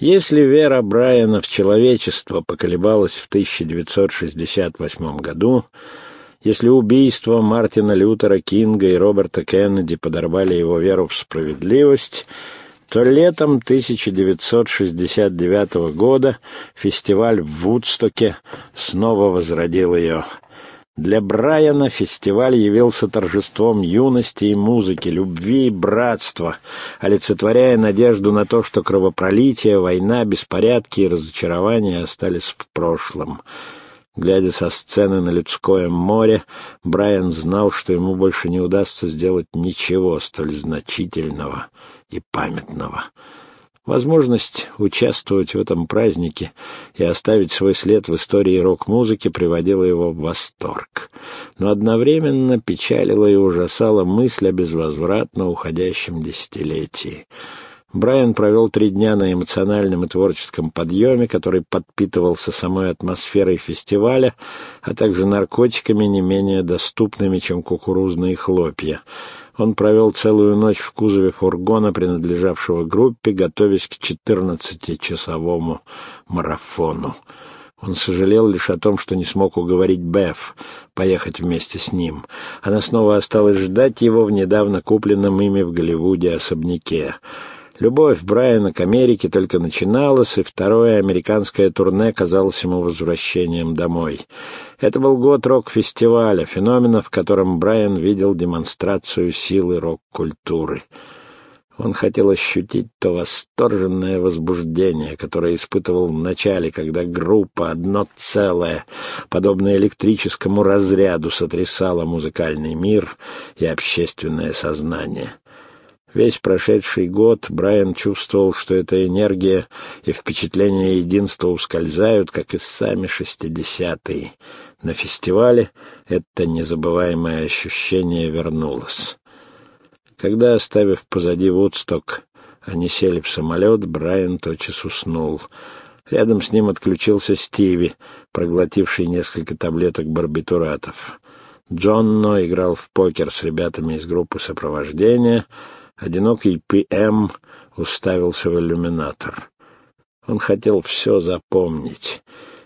Если вера Брайана в человечество поколебалась в 1968 году, если убийства Мартина Лютера Кинга и Роберта Кеннеди подорвали его веру в справедливость, то летом 1969 года фестиваль в Вудстоке снова возродил ее. Для Брайана фестиваль явился торжеством юности и музыки, любви и братства, олицетворяя надежду на то, что кровопролитие, война, беспорядки и разочарования остались в прошлом. Глядя со сцены на людское море, Брайан знал, что ему больше не удастся сделать ничего столь значительного и памятного. Возможность участвовать в этом празднике и оставить свой след в истории рок-музыки приводила его в восторг. Но одновременно печалила и ужасала мысль о безвозвратно уходящем десятилетии. Брайан провел три дня на эмоциональном и творческом подъеме, который подпитывался самой атмосферой фестиваля, а также наркотиками не менее доступными, чем кукурузные хлопья — он провел целую ночь в кузове фургона, принадлежавшего группе, готовясь к четырнадцатичасовому марафону. Он сожалел лишь о том, что не смог уговорить Беф поехать вместе с ним. Она снова осталась ждать его в недавно купленном ими в Голливуде особняке. Любовь Брайана к Америке только начиналась, и второе американское турне казалось ему возвращением домой. Это был год рок-фестиваля, феномена, в котором Брайан видел демонстрацию силы рок-культуры. Он хотел ощутить то восторженное возбуждение, которое испытывал в начале, когда группа, одно целое, подобное электрическому разряду, сотрясала музыкальный мир и общественное сознание. Весь прошедший год Брайан чувствовал, что эта энергия и впечатление единства ускользают, как и сами шестидесятые. На фестивале это незабываемое ощущение вернулось. Когда, оставив позади Вудсток, они сели в самолет, Брайан тотчас уснул. Рядом с ним отключился Стиви, проглотивший несколько таблеток барбитуратов. Джонно играл в покер с ребятами из группы сопровождения — Одинокий П.М. уставился в иллюминатор. Он хотел все запомнить,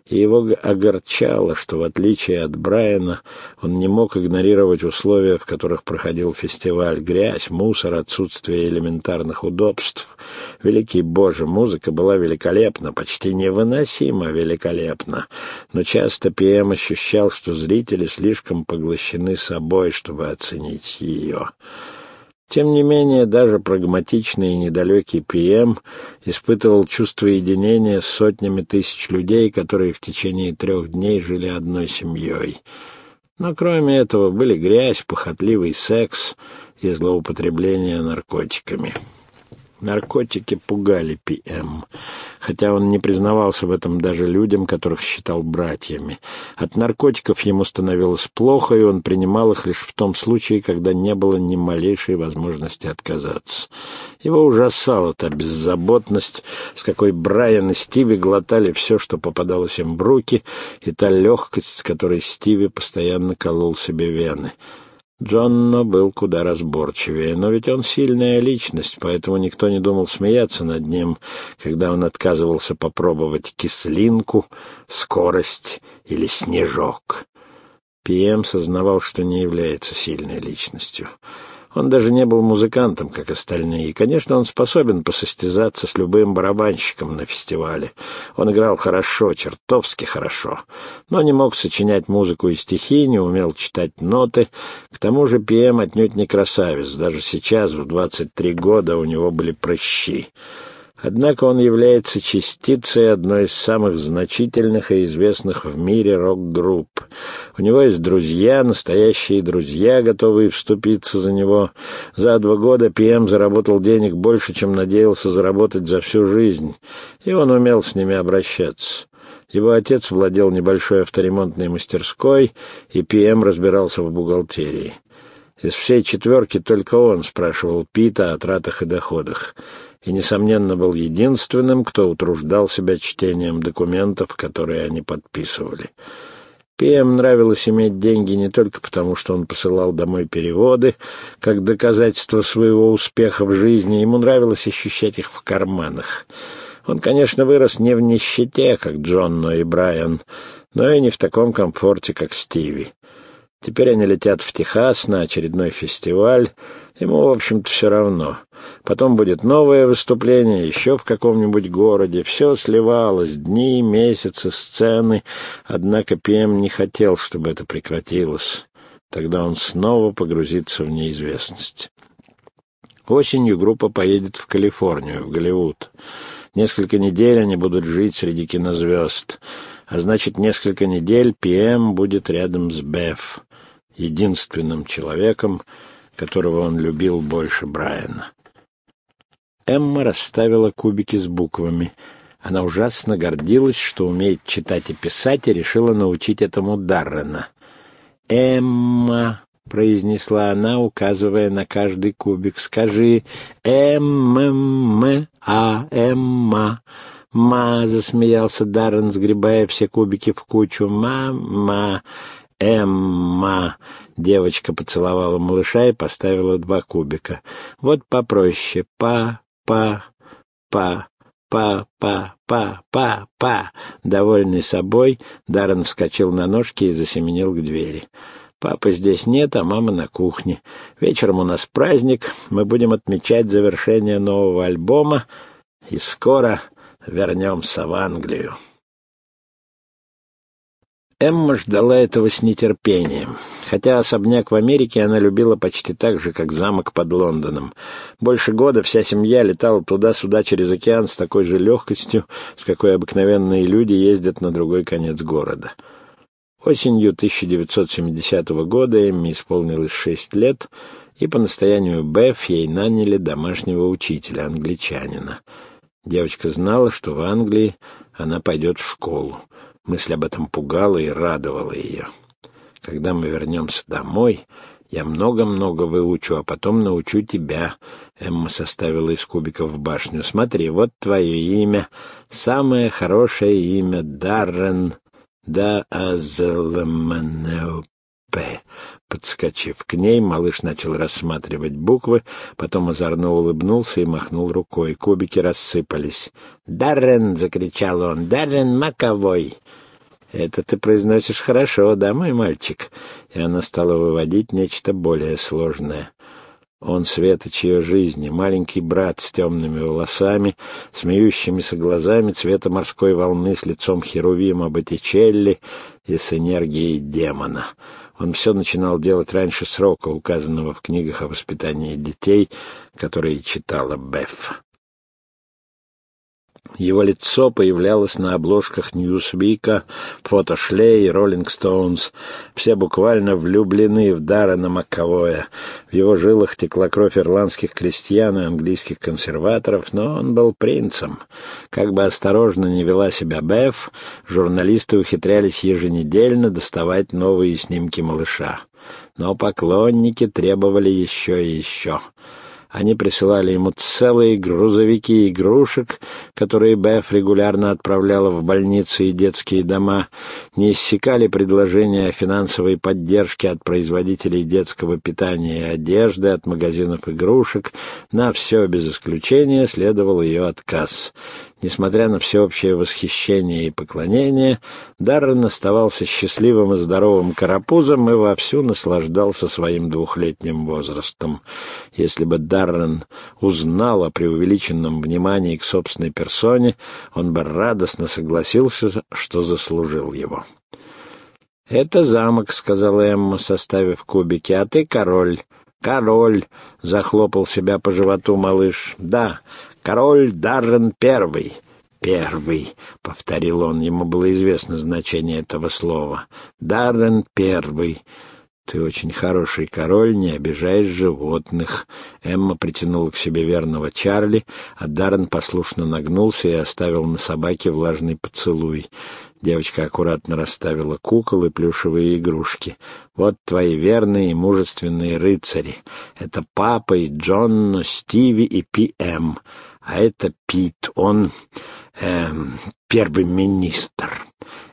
и его огорчало, что, в отличие от Брайана, он не мог игнорировать условия, в которых проходил фестиваль. Грязь, мусор, отсутствие элементарных удобств. Великий Боже, музыка была великолепна, почти невыносимо великолепна. Но часто П.М. ощущал, что зрители слишком поглощены собой, чтобы оценить ее. Тем не менее, даже прагматичный и недалекий ПМ испытывал чувство единения с сотнями тысяч людей, которые в течение трех дней жили одной семьей. Но кроме этого были грязь, похотливый секс и злоупотребление наркотиками. Наркотики пугали П.М., хотя он не признавался в этом даже людям, которых считал братьями. От наркотиков ему становилось плохо, и он принимал их лишь в том случае, когда не было ни малейшей возможности отказаться. Его ужасала та беззаботность, с какой Брайан и Стиви глотали все, что попадалось им в руки, и та легкость, с которой Стиви постоянно колол себе вены. Джонно был куда разборчивее, но ведь он сильная личность, поэтому никто не думал смеяться над ним, когда он отказывался попробовать кислинку, скорость или снежок. Пием сознавал, что не является сильной личностью. Он даже не был музыкантом, как остальные, и, конечно, он способен посостязаться с любым барабанщиком на фестивале. Он играл хорошо, чертовски хорошо, но не мог сочинять музыку и стихи, не умел читать ноты. К тому же Пиэм отнюдь не красавец, даже сейчас, в 23 года, у него были прыщи. Однако он является частицей одной из самых значительных и известных в мире рок-групп. У него есть друзья, настоящие друзья, готовые вступиться за него. За два года Пиэм заработал денег больше, чем надеялся заработать за всю жизнь, и он умел с ними обращаться. Его отец владел небольшой авторемонтной мастерской, и Пиэм разбирался в бухгалтерии. Из всей четверки только он спрашивал Пита о тратах и доходах и, несомненно, был единственным, кто утруждал себя чтением документов, которые они подписывали. Пиэм нравилось иметь деньги не только потому, что он посылал домой переводы, как доказательство своего успеха в жизни, ему нравилось ощущать их в карманах. Он, конечно, вырос не в нищете, как Джонно и Брайан, но и не в таком комфорте, как Стиви. Теперь они летят в Техас на очередной фестиваль. Ему, в общем-то, все равно. Потом будет новое выступление еще в каком-нибудь городе. Все сливалось, дни, месяцы, сцены. Однако Пем не хотел, чтобы это прекратилось. Тогда он снова погрузится в неизвестность. Осенью группа поедет в Калифорнию, в Голливуд. Несколько недель они будут жить среди кинозвезд. А значит, несколько недель ПМ будет рядом с Беф, единственным человеком, которого он любил больше Брайана. Эмма расставила кубики с буквами. Она ужасно гордилась, что умеет читать и писать, и решила научить этому Даррена. «Эмма», — произнесла она, указывая на каждый кубик, — «скажи «М-м-м-а, Эмма». «Ма», — засмеялся Даррен, сгребая все кубики в кучу. «Ма-ма, Эмма». Девочка поцеловала малыша и поставила два кубика. «Вот попроще. Па-па, па». «Па-па-па-па-па!» Довольный собой, Даррен вскочил на ножки и засеменил к двери. «Папы здесь нет, а мама на кухне. Вечером у нас праздник, мы будем отмечать завершение нового альбома, и скоро вернемся в Англию. Эмма ждала этого с нетерпением. Хотя особняк в Америке она любила почти так же, как замок под Лондоном. Больше года вся семья летала туда-сюда через океан с такой же легкостью, с какой обыкновенные люди ездят на другой конец города. Осенью 1970 года Эмме исполнилось шесть лет, и по настоянию Беф ей наняли домашнего учителя, англичанина — Девочка знала, что в Англии она пойдет в школу. Мысль об этом пугала и радовала ее. Когда мы вернемся домой, я много-много выучу, а потом научу тебя. Эмма составила из кубиков башню. Смотри, вот твое имя. Самое хорошее имя — Даррен да Азелменеоп. П. Подскочив к ней, малыш начал рассматривать буквы, потом озорно улыбнулся и махнул рукой. Кубики рассыпались. «Даррен!» — закричал он. «Даррен Маковой!» «Это ты произносишь хорошо, да, мой мальчик?» И она стала выводить нечто более сложное. Он светоч ее жизни, маленький брат с темными волосами, смеющимися глазами цвета морской волны, с лицом Херувима Боттичелли и с энергией демона — он все начинал делать раньше срока, указанного в книгах о воспитании детей, которые читала Беф. Его лицо появлялось на обложках Ньюсвика, Фотошлей и Роллинг Стоунс. Все буквально влюблены в Даррена Макковоя. В его жилах текла кровь ирландских крестьян и английских консерваторов, но он был принцем. Как бы осторожно не вела себя Беф, журналисты ухитрялись еженедельно доставать новые снимки малыша. Но поклонники требовали еще и еще. Они присылали ему целые грузовики игрушек, которые Беф регулярно отправляла в больницы и детские дома, не иссякали предложения о финансовой поддержке от производителей детского питания и одежды, от магазинов игрушек. На все без исключения следовал ее отказ. Несмотря на всеобщее восхищение и поклонение, Даррен оставался счастливым и здоровым карапузом и вовсю наслаждался своим двухлетним возрастом. Если бы Даррен узнал о преувеличенном внимании к собственной персоне, он бы радостно согласился, что заслужил его. «Это замок», — сказала Эмма, составив кубики, — «а ты король». «Король!» — захлопал себя по животу малыш. «Да, король Даррен Первый». «Первый», — повторил он, ему было известно значение этого слова. «Даррен Первый». «Ты очень хороший король, не обижаешь животных». Эмма притянула к себе верного Чарли, а Даррен послушно нагнулся и оставил на собаке влажный поцелуй. Девочка аккуратно расставила кукол и плюшевые игрушки. «Вот твои верные и мужественные рыцари. Это папа и Джонно, Стиви и Пи-Эм. А это Пит, он... Эм, первый министр.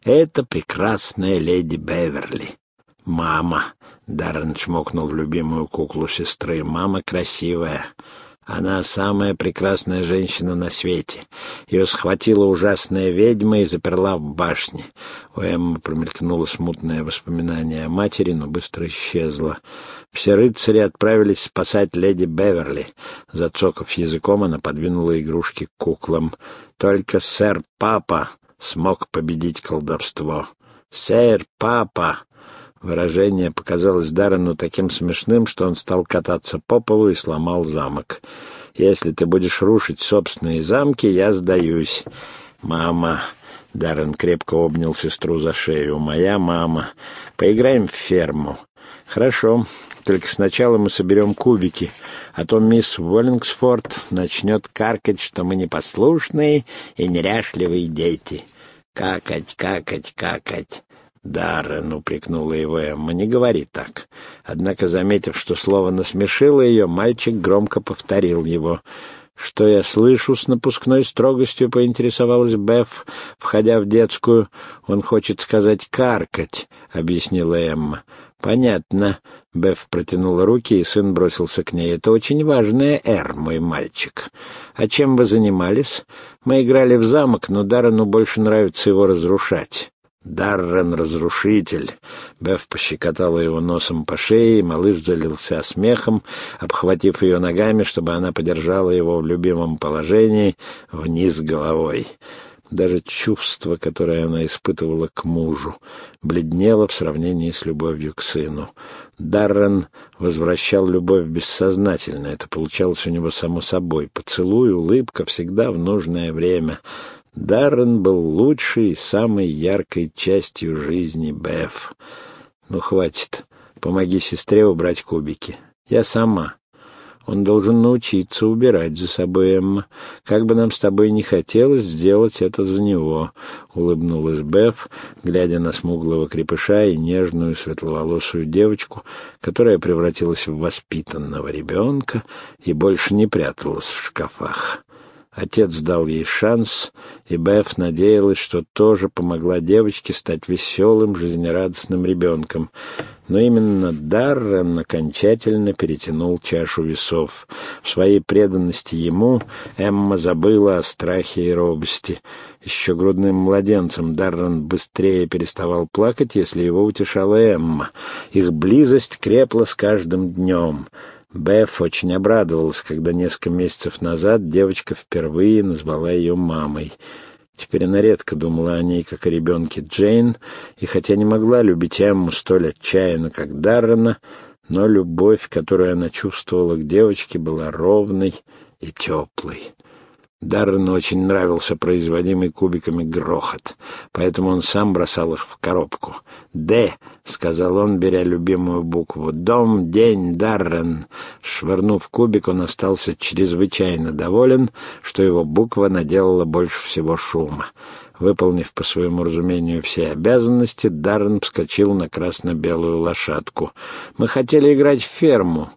Это прекрасная леди Беверли. Мама». Даррен чмокнул в любимую куклу сестры. «Мама красивая». Она самая прекрасная женщина на свете. Ее схватила ужасная ведьма и заперла в башне. У Эммы промелькнуло смутное воспоминание о матери, но быстро исчезло. Все рыцари отправились спасать леди Беверли. Зацокав языком, она подвинула игрушки к куклам. Только сэр Папа смог победить колдовство. «Сэр Папа!» Выражение показалось Даррену таким смешным, что он стал кататься по полу и сломал замок. «Если ты будешь рушить собственные замки, я сдаюсь». «Мама...» — Даррен крепко обнял сестру за шею. «Моя мама. Поиграем в ферму». «Хорошо. Только сначала мы соберем кубики, а то мисс Уоллингсфорд начнет каркать, что мы непослушные и неряшливые дети. Какать, какать, какать». «Даррен», — упрекнула его Эмма, — «не говори так». Однако, заметив, что слово насмешило ее, мальчик громко повторил его. «Что я слышу?» — с напускной строгостью поинтересовалась Беф, входя в детскую. «Он хочет сказать «каркать», — объяснила Эмма. «Понятно». Беф протянула руки, и сын бросился к ней. «Это очень важная «Р», мой мальчик. А чем вы занимались?» «Мы играли в замок, но Даррену больше нравится его разрушать». «Даррен-разрушитель!» Беф пощекотала его носом по шее, и малыш залился смехом, обхватив ее ногами, чтобы она подержала его в любимом положении вниз головой. Даже чувство, которое она испытывала к мужу, бледнело в сравнении с любовью к сыну. Даррен возвращал любовь бессознательно, это получалось у него само собой. Поцелуй, улыбка всегда в нужное время — Даррен был лучшей самой яркой частью жизни Беф. Ну, хватит. Помоги сестре убрать кубики. Я сама. Он должен научиться убирать за собой, Эмма. Как бы нам с тобой не хотелось сделать это за него, — улыбнулась Беф, глядя на смуглого крепыша и нежную светловолосую девочку, которая превратилась в воспитанного ребенка и больше не пряталась в шкафах. Отец дал ей шанс, и Беф надеялась, что тоже помогла девочке стать веселым, жизнерадостным ребенком. Но именно Даррен окончательно перетянул чашу весов. В своей преданности ему Эмма забыла о страхе и робости. Еще грудным младенцем Даррен быстрее переставал плакать, если его утешала Эмма. Их близость крепла с каждым днем. Беф очень обрадовалась, когда несколько месяцев назад девочка впервые назвала ее мамой. Теперь она редко думала о ней, как о ребенке Джейн, и хотя не могла любить Эмму столь отчаянно, как Даррена, но любовь, которую она чувствовала к девочке, была ровной и теплой. Даррену очень нравился производимый кубиками грохот, поэтому он сам бросал их в коробку. «Д», — сказал он, беря любимую букву. «Дом, день, Даррен». Швырнув кубик, он остался чрезвычайно доволен, что его буква наделала больше всего шума. Выполнив по своему разумению все обязанности, Даррен вскочил на красно-белую лошадку. «Мы хотели играть в ферму».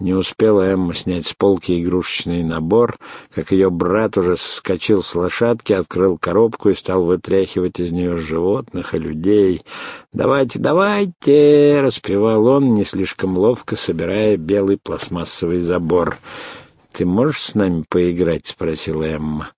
Не успела Эмма снять с полки игрушечный набор, как ее брат уже соскочил с лошадки, открыл коробку и стал вытряхивать из нее животных и людей. «Давайте, давайте!» — распевал он, не слишком ловко собирая белый пластмассовый забор. «Ты можешь с нами поиграть?» — спросила Эмма.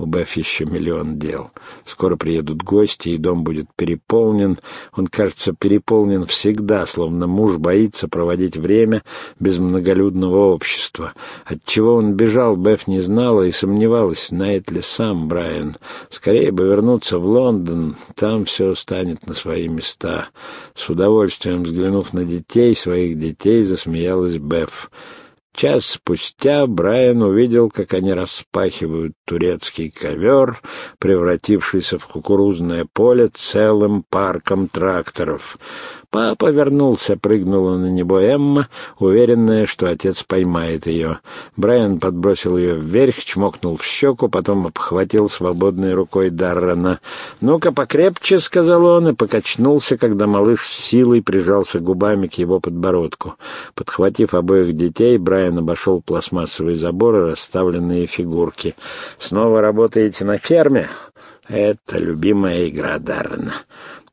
У Беф еще миллион дел. Скоро приедут гости, и дом будет переполнен. Он, кажется, переполнен всегда, словно муж боится проводить время без многолюдного общества. Отчего он бежал, Беф не знала и сомневалась, знает ли сам Брайан. Скорее бы вернуться в Лондон, там все станет на свои места. С удовольствием взглянув на детей, своих детей, засмеялась Беф. Час спустя Брайан увидел, как они распахивают турецкий ковер, превратившийся в кукурузное поле целым парком тракторов. Папа вернулся, прыгнула на него Эмма, уверенная, что отец поймает ее. Брайан подбросил ее вверх, чмокнул в щеку, потом обхватил свободной рукой Даррена. «Ну-ка, покрепче», — сказал он, и покачнулся, когда малыш с силой прижался губами к его подбородку. Подхватив обоих детей, Брайан обошел пластмассовый забор и расставленные фигурки. «Снова работаете на ферме?» «Это любимая игра Даррена».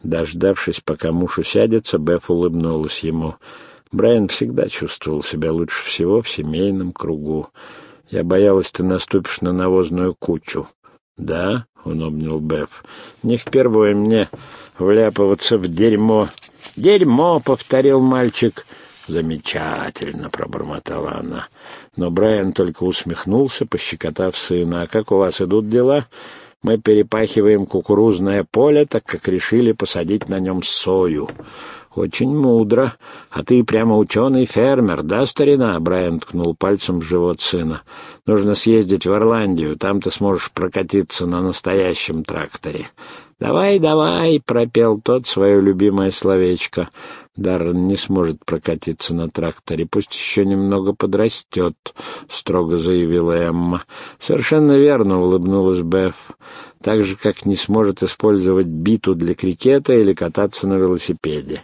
Дождавшись, пока муж усядется, Беф улыбнулась ему. Брайан всегда чувствовал себя лучше всего в семейном кругу. Я боялась, ты наступишь на навозную кучу. Да, он обнял Беф. Не впервые мне вляпываться в дерьмо. Дерьмо, повторил мальчик. Замечательно, пробормотала она. Но Брайан только усмехнулся, пощекотав сына. А как у вас идут дела? Мы перепахиваем кукурузное поле, так как решили посадить на нем сою. «Очень мудро. А ты прямо ученый-фермер, да, старина?» Брайан ткнул пальцем в живот сына. «Нужно съездить в Ирландию. Там ты сможешь прокатиться на настоящем тракторе». «Давай, давай!» — пропел тот свое любимое словечко. Даррен не сможет прокатиться на тракторе. Пусть еще немного подрастет, — строго заявила Эмма. «Совершенно верно», — улыбнулась Беф. «Так же, как не сможет использовать биту для крикета или кататься на велосипеде».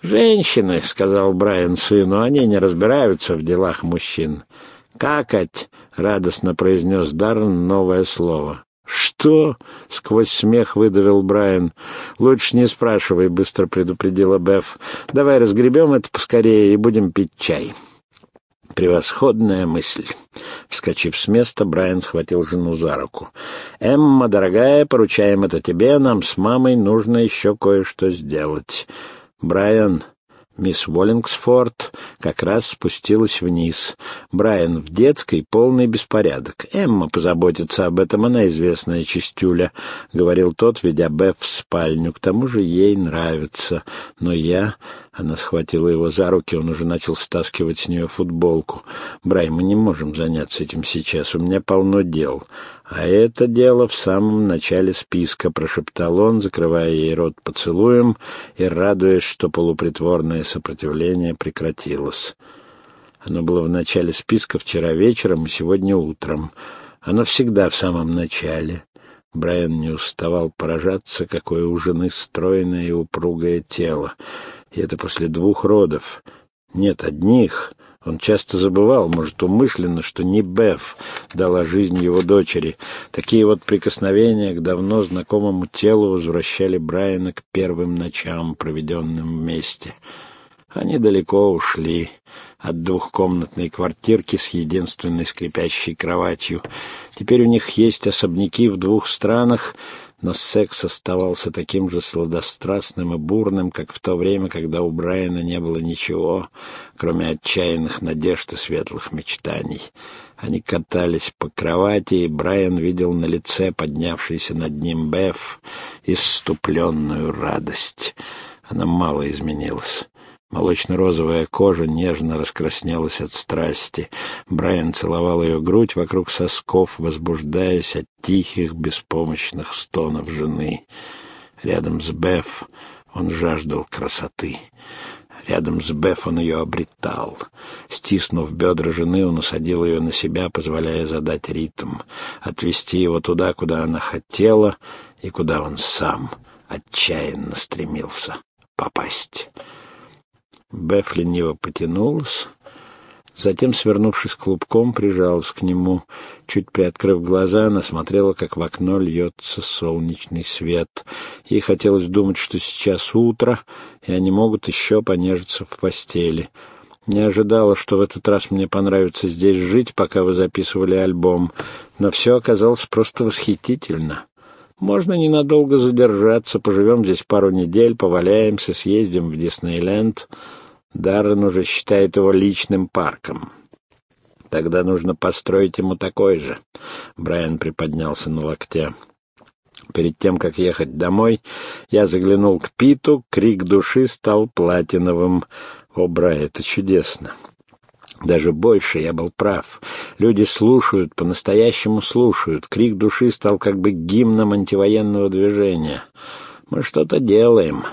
«Женщины», — сказал Брайан сыну, — «они не разбираются в делах мужчин». «Какать», — радостно произнес Даррен новое слово. «Что?» — сквозь смех выдавил Брайан. «Лучше не спрашивай», — быстро предупредила Беф. «Давай разгребем это поскорее и будем пить чай». Превосходная мысль. Вскочив с места, Брайан схватил жену за руку. «Эмма, дорогая, поручаем это тебе. Нам с мамой нужно еще кое-что сделать». «Брайан, Мисс Уоллингсфорд как раз спустилась вниз. Брайан в детской, полный беспорядок. «Эмма позаботится об этом, она известная чистюля», — говорил тот, ведя Беф в спальню. «К тому же ей нравится. Но я...» Она схватила его за руки, он уже начал стаскивать с нее футболку. «Брай, мы не можем заняться этим сейчас, у меня полно дел». «А это дело в самом начале списка», — прошептал он, закрывая ей рот поцелуем и радуясь, что полупритворное сопротивление прекратилось. Оно было в начале списка вчера вечером и сегодня утром. Оно всегда в самом начале. Брайан не уставал поражаться, какое у жены стройное и упругое тело. И это после двух родов. Нет, одних. Он часто забывал, может, умышленно, что не Беф дала жизнь его дочери. Такие вот прикосновения к давно знакомому телу возвращали Брайана к первым ночам, проведенным вместе. Они далеко ушли от двухкомнатной квартирки с единственной скрипящей кроватью. Теперь у них есть особняки в двух странах, но секс оставался таким же сладострастным и бурным, как в то время, когда у Брайана не было ничего, кроме отчаянных надежд и светлых мечтаний. Они катались по кровати, и Брайан видел на лице поднявшийся над ним Беф исступленную радость. Она мало изменилась. Молочно-розовая кожа нежно раскраснелась от страсти. Брайан целовал ее грудь вокруг сосков, возбуждаясь от тихих, беспомощных стонов жены. Рядом с Беф он жаждал красоты. Рядом с Беф он ее обретал. Стиснув бедра жены, он усадил ее на себя, позволяя задать ритм, отвести его туда, куда она хотела, и куда он сам отчаянно стремился попасть. Беф лениво потянулась, затем, свернувшись клубком, прижалась к нему. Чуть приоткрыв глаза, она смотрела, как в окно льется солнечный свет. Ей хотелось думать, что сейчас утро, и они могут еще понежиться в постели. Не ожидала, что в этот раз мне понравится здесь жить, пока вы записывали альбом, но все оказалось просто восхитительно. Можно ненадолго задержаться, поживем здесь пару недель, поваляемся, съездим в Диснейленд. Даррен уже считает его личным парком. Тогда нужно построить ему такой же. Брайан приподнялся на локте. Перед тем, как ехать домой, я заглянул к Питу, крик души стал платиновым. О, Брай, это чудесно. Даже больше я был прав. Люди слушают, по-настоящему слушают. Крик души стал как бы гимном антивоенного движения. Мы что-то делаем.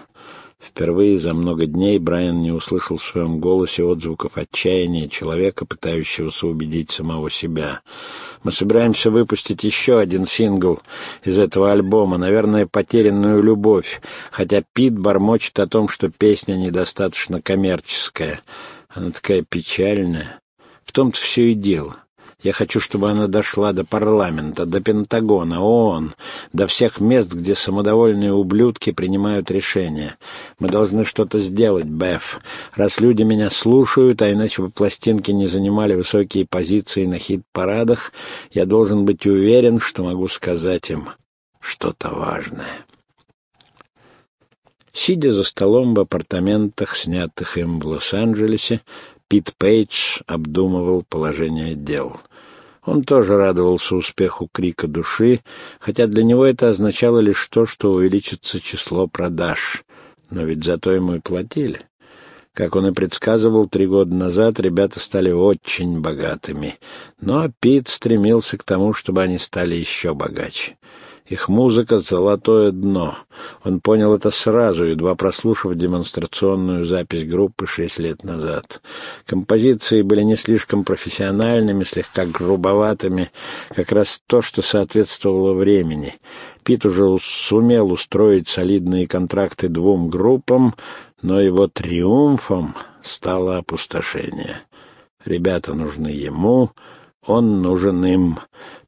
Впервые за много дней Брайан не услышал в своем голосе отзвуков отчаяния человека, пытающегося убедить самого себя. «Мы собираемся выпустить еще один сингл из этого альбома, наверное, «Потерянную любовь», хотя Пит бормочет о том, что песня недостаточно коммерческая. Она такая печальная. В том-то все и дело. Я хочу, чтобы она дошла до парламента, до Пентагона, ООН, до всех мест, где самодовольные ублюдки принимают решения. Мы должны что-то сделать, Беф. Раз люди меня слушают, а иначе бы пластинки не занимали высокие позиции на хит-парадах, я должен быть уверен, что могу сказать им что-то важное. Сидя за столом в апартаментах, снятых им в Лос-Анджелесе, Пит Пейдж обдумывал положение дел. Он тоже радовался успеху крика души, хотя для него это означало лишь то, что увеличится число продаж. Но ведь зато ему и платили. Как он и предсказывал три года назад, ребята стали очень богатыми. Но Пит стремился к тому, чтобы они стали еще богаче. Их музыка — золотое дно. Он понял это сразу, едва прослушав демонстрационную запись группы шесть лет назад. Композиции были не слишком профессиональными, слегка грубоватыми, как раз то, что соответствовало времени. Пит уже сумел устроить солидные контракты двум группам, но его триумфом стало опустошение. Ребята нужны ему, он нужен им.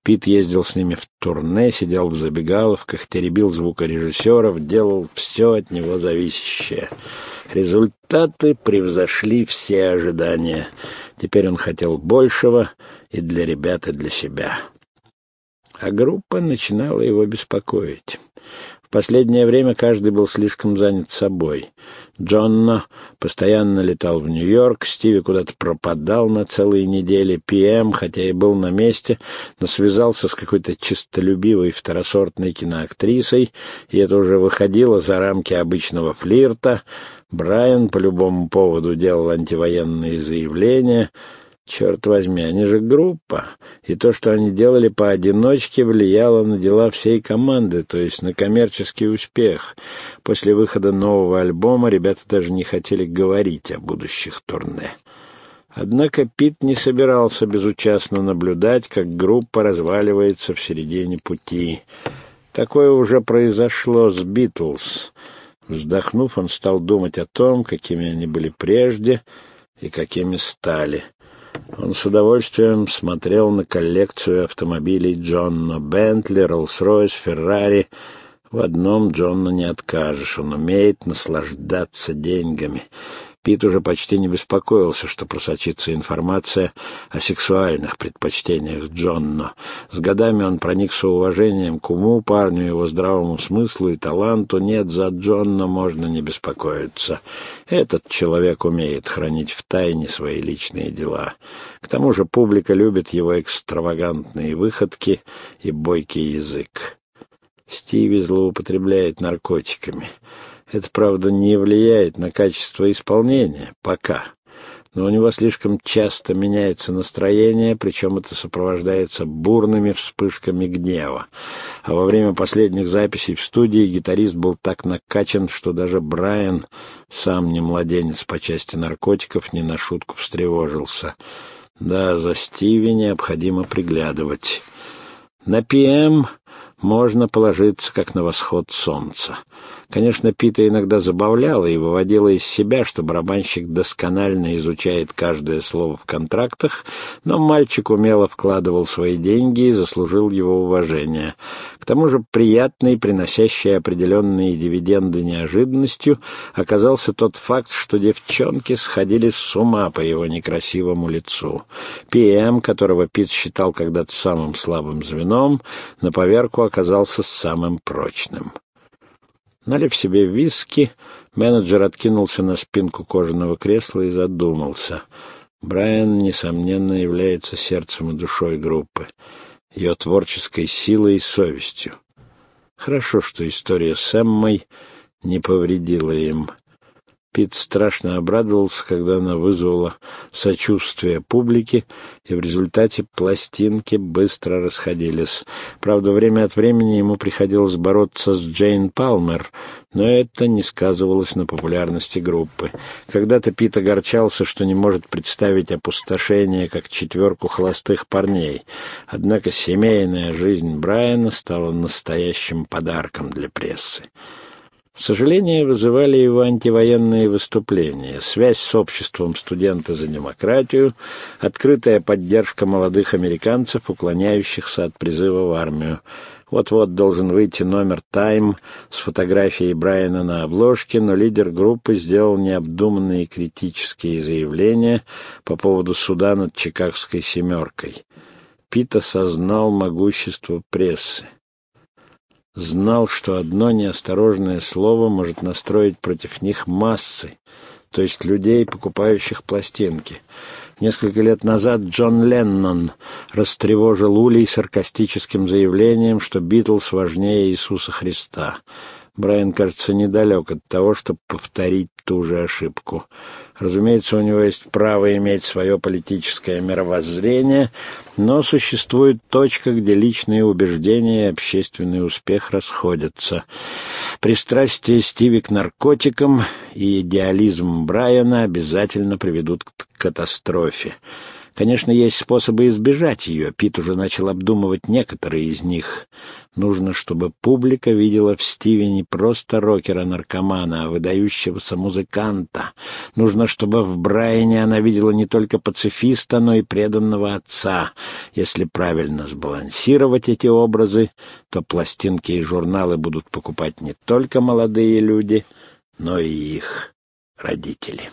Пит ездил с ними в турне, сидел в забегаловках, теребил звукорежиссеров, делал все от него зависящее. Результаты превзошли все ожидания. Теперь он хотел большего и для ребят, и для себя. А группа начинала его беспокоить последнее время каждый был слишком занят собой. Джонно постоянно летал в Нью-Йорк, Стиви куда-то пропадал на целые недели, Пи-Эм, хотя и был на месте, но связался с какой-то чистолюбивой второсортной киноактрисой, и это уже выходило за рамки обычного флирта. Брайан по любому поводу делал антивоенные заявления — Черт возьми, они же группа, и то, что они делали поодиночке, влияло на дела всей команды, то есть на коммерческий успех. После выхода нового альбома ребята даже не хотели говорить о будущих турне. Однако Пит не собирался безучастно наблюдать, как группа разваливается в середине пути. Такое уже произошло с «Битлз». Вздохнув, он стал думать о том, какими они были прежде и какими стали — он с удовольствием смотрел на коллекцию автомобилей Джонна Бентли, Роллс-Ройс, Феррари. В одном Джонна не откажешь, он умеет наслаждаться деньгами. Пит уже почти не беспокоился, что просочится информация о сексуальных предпочтениях Джонно. С годами он проникся уважением к уму, парню, его здравому смыслу и таланту. Нет, за Джонно можно не беспокоиться. Этот человек умеет хранить в тайне свои личные дела. К тому же публика любит его экстравагантные выходки и бойкий язык. Стиви злоупотребляет наркотиками. Это, правда, не влияет на качество исполнения, пока. Но у него слишком часто меняется настроение, причем это сопровождается бурными вспышками гнева. А во время последних записей в студии гитарист был так накачан, что даже Брайан, сам не младенец по части наркотиков, не на шутку встревожился. Да, за Стиви необходимо приглядывать. На ПМ можно положиться, как на восход солнца. Конечно, Пита иногда забавляла и выводила из себя, что барабанщик досконально изучает каждое слово в контрактах, но мальчик умело вкладывал свои деньги и заслужил его уважение. К тому же приятной, приносящей определенные дивиденды неожиданностью, оказался тот факт, что девчонки сходили с ума по его некрасивому лицу. Пи-Эм, которого Пит считал когда-то самым слабым звеном, на поверку оказался самым прочным. Налив себе виски, менеджер откинулся на спинку кожаного кресла и задумался. Брайан, несомненно, является сердцем и душой группы, ее творческой силой и совестью. Хорошо, что история с Эммой не повредила им. Пит страшно обрадовался, когда она вызвала сочувствие публики, и в результате пластинки быстро расходились. Правда, время от времени ему приходилось бороться с Джейн Палмер, но это не сказывалось на популярности группы. Когда-то Пит огорчался, что не может представить опустошение как четверку холостых парней. Однако семейная жизнь Брайана стала настоящим подарком для прессы. Сожаление вызывали его антивоенные выступления, связь с обществом студента за демократию, открытая поддержка молодых американцев, уклоняющихся от призыва в армию. Вот-вот должен выйти номер «Тайм» с фотографией Брайана на обложке, но лидер группы сделал необдуманные критические заявления по поводу суда над Чикагской «семеркой». Пит осознал могущество прессы знал, что одно неосторожное слово может настроить против них массы, то есть людей, покупающих пластинки. Несколько лет назад Джон Леннон растревожил Улей саркастическим заявлением, что Битлз важнее Иисуса Христа. Брайан, кажется, недалек от того, чтобы повторить ту же ошибку. Разумеется, у него есть право иметь свое политическое мировоззрение, но существует точка, где личные убеждения и общественный успех расходятся. Пристрастие Стиви к наркотикам и идеализм Брайана обязательно приведут к катастрофе. Конечно, есть способы избежать ее. Пит уже начал обдумывать некоторые из них. Нужно, чтобы публика видела в Стиве не просто рокера-наркомана, а выдающегося музыканта. Нужно, чтобы в Брайане она видела не только пацифиста, но и преданного отца. Если правильно сбалансировать эти образы, то пластинки и журналы будут покупать не только молодые люди, но и их родители.